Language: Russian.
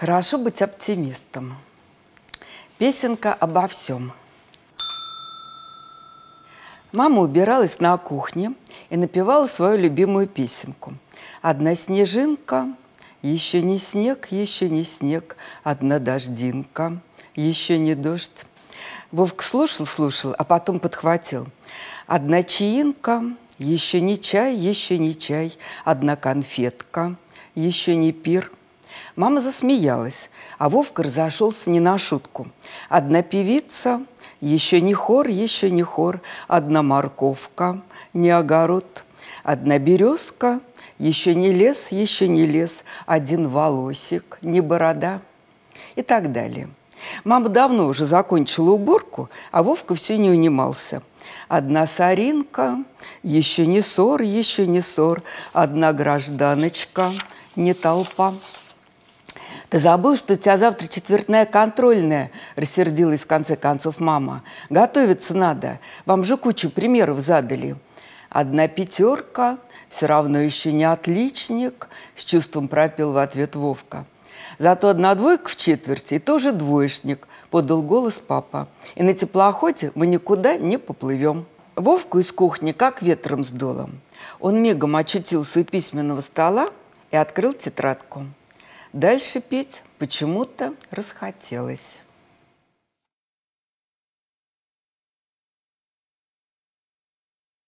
Хорошо быть оптимистом. Песенка обо всем. Мама убиралась на кухне и напевала свою любимую песенку. Одна снежинка, еще не снег, еще не снег, одна дождинка, еще не дождь. Вовк слушал, слушал, а потом подхватил. Одна чаинка, еще не чай, еще не чай, одна конфетка, еще не пир. Мама засмеялась, а Вовка разошелся не на шутку. Одна певица, еще не хор, еще не хор, одна морковка, не огород, одна березка, еще не лес, еще не лес, один волосик, не борода и так далее. Мама давно уже закончила уборку, а Вовка все не унимался. Одна соринка, еще не ссор, еще не ссор, одна гражданочка, не толпа. «Ты забыл, что у тебя завтра четвертная контрольная?» – рассердилась в конце концов мама. «Готовиться надо. Вам же кучу примеров задали». «Одна пятерка, все равно еще не отличник», – с чувством пропел в ответ Вовка. «Зато одна двойка в четверти и тоже двоечник», – подал голос папа. «И на теплоходе мы никуда не поплывем». Вовку из кухни как ветром сдуло. Он мигом очутился у письменного стола и открыл тетрадку. Дальше петь почему-то расхотелось.